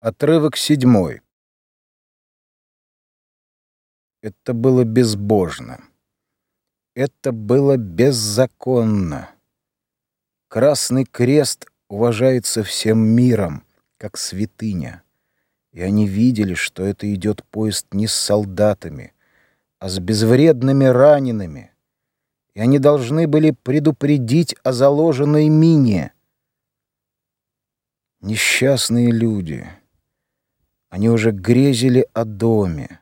Отрывок седьмой. Это было безбожно. Это было беззаконно. Красный крест уважается всем миром, как святыня. И они видели, что это идет поезд не с солдатами, а с безвредными ранеными. И они должны были предупредить о заложенной мине. Несчастные люди — они уже грезили о доме.